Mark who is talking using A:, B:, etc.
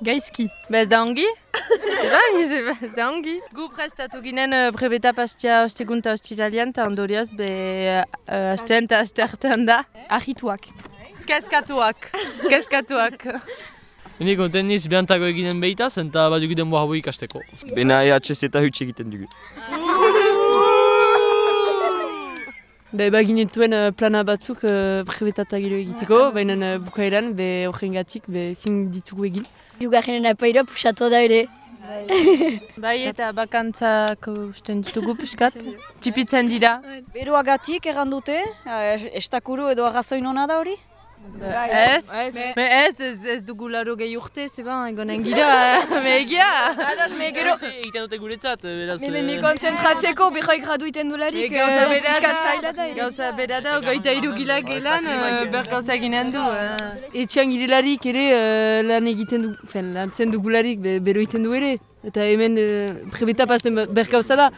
A: Gaizki. Ba ez da ongi? Zeba, zeba, ez da ongi. Gu prestatu ginen uh, prebeta pastia ostegunta ostiralian, eta ondorioz, be uh, astean eta aste artean da. Ahituak. Kezkatuak. Kezkatuak.
B: Ni konten niz behantago eginen behitaz, eta bat dugu denboa hau ikasteko.
C: Bena EHZ eta hutsi egiten dugu.
D: Be, baginetuen uh, plana batzuk uh, prebetata gero egiteko, baina uh, bukaeran, be horrengatik, be zin ditugu egin.
E: Jugarren apaira pusatu da ere.
A: Bai eta bakantzak usten ditugu piskat. Txipitzen dira.
F: Beroagatik errandute, estakuru edo arrazoin hona da hori?
A: Ez, ez, ez, ez, ez dugu laro gehi urte, zeba, egonen gira, me egia.
F: Ados, me gero...
B: Egiten dute guretzat, beraz...
F: Me, me konzentratzeko behoi gradu iten dularik,
A: Gauza bera
F: piskat
A: da,
F: zaila da. ere.
A: gauza bera da, goita iru gila gelan, eh, ber gauza eginen du. eh.
D: Etxean girelarik ere lan egiten du, fen, lan zen dugularik be, bero egiten du ere. Eta hemen prebeta pasten bergauza da.